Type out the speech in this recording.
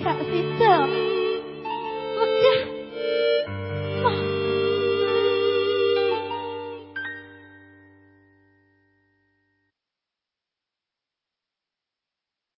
Jangan